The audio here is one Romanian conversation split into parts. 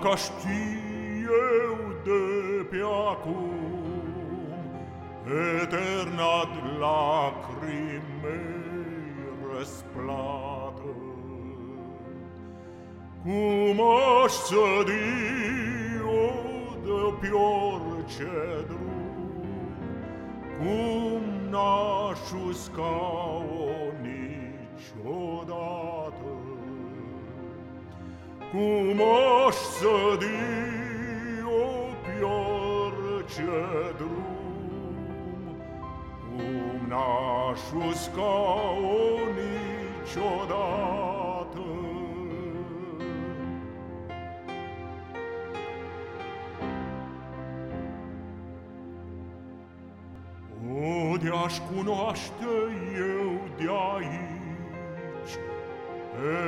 Dacă știu eu de pe acum Eterna lacrimei răsplată Cum aș sădi-o de pe orice drum Cum n-aș usca-o niciodată cum aș sădi-o pe orice drum, Cum n-aș usca-o niciodată. O, de-aș cunoaște eu de aici,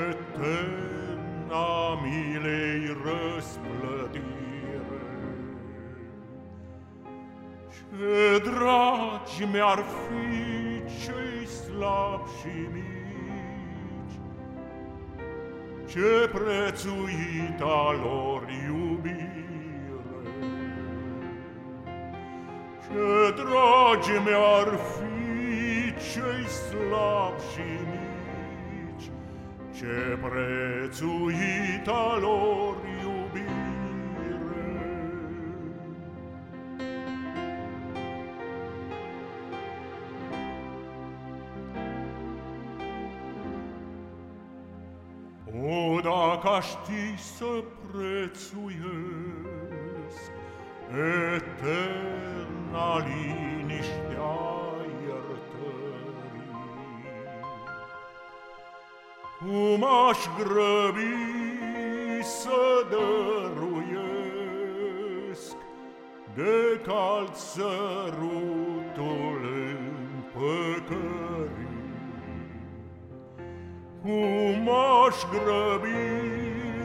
etern, a milei răsplătire. Ce dragi mi-ar fi cei slabi și mici, Ce prețuita lor iubire. Ce dragi mi-ar fi cei slabi și mici, ce prețuita lor iubire. O, dacă ști să prețuiesc eterna liniștea Cum aș grăbi să dăruiesc De cald sărutul împăcării Cum aș grăbi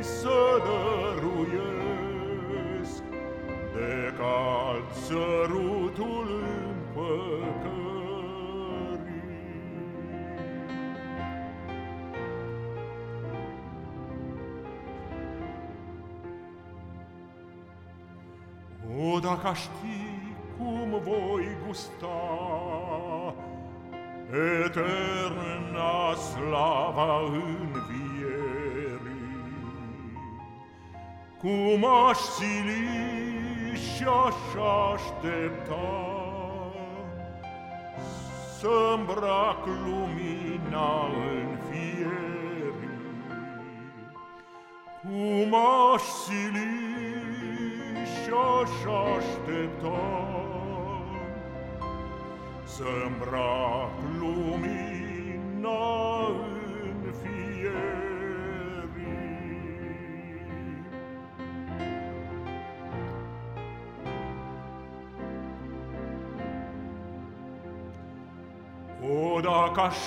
să dăruiesc De cald sărutul împăcării O, dacă știi cum voi gusta? Eterna slava învierii, Cum aș sili și-aș aștepta Să-mbrac lumina învierii, Cum aș sili jos așteptam să îmbrac lumina în fierii. O, dacă aș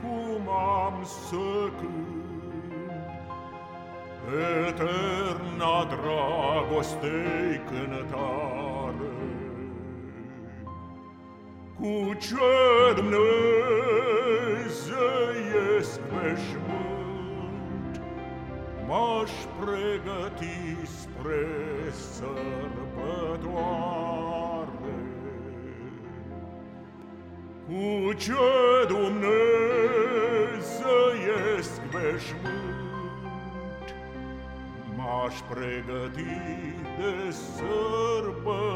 cum am să cânt, eterna dragostei cântare. Cu ce dumnezeiesc veșmânt, M-aș pregăti spre sărbătoare. Cu ce dumnezeiesc veșmânt, M-aș pregăti de sărbătoare.